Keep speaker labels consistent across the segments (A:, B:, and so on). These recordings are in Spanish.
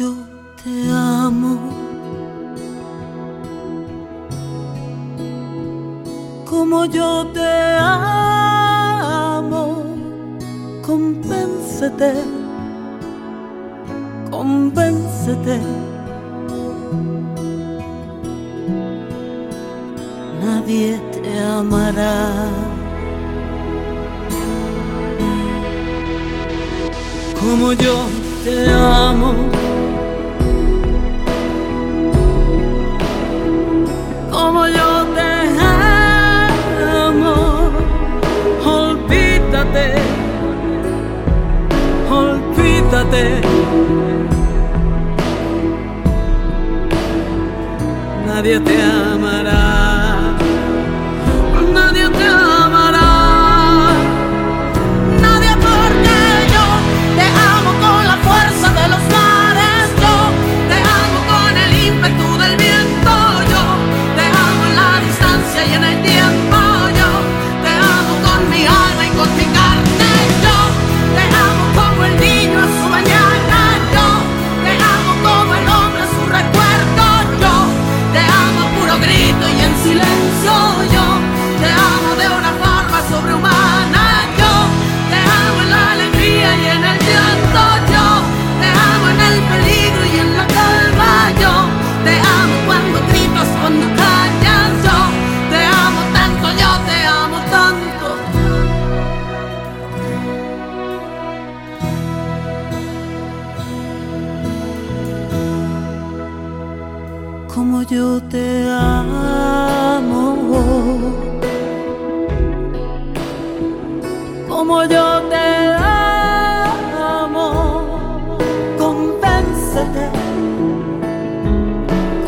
A: yo te amo. Como yo te amo, compénsate, compénsate. Nadie te amará.
B: como yo te amo. Nadie te amará. como yo te amo. Como yo te amo. Convéncete.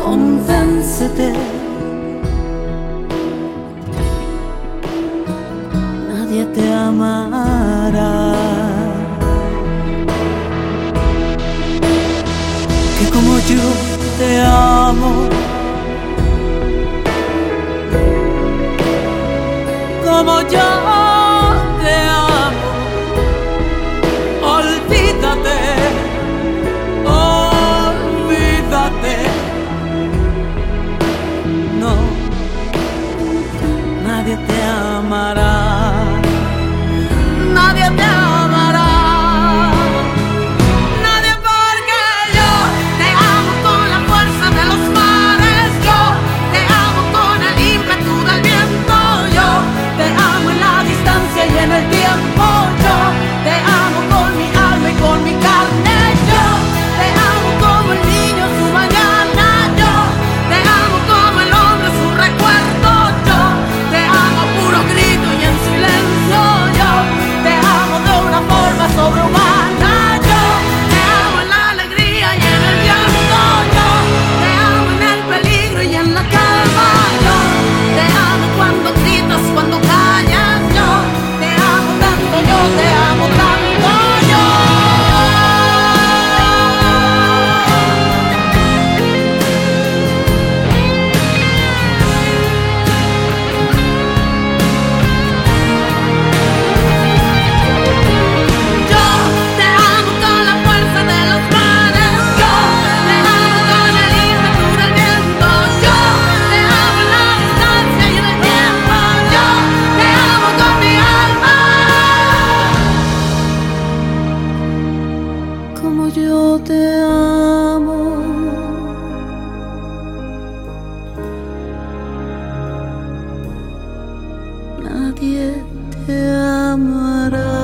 B: Convéncete. Nadie te amará. Que
A: como yo te amo. como yo te amo. Olvídate, olvídate. No, nadie te amará. yo te amo. Nadie te amará.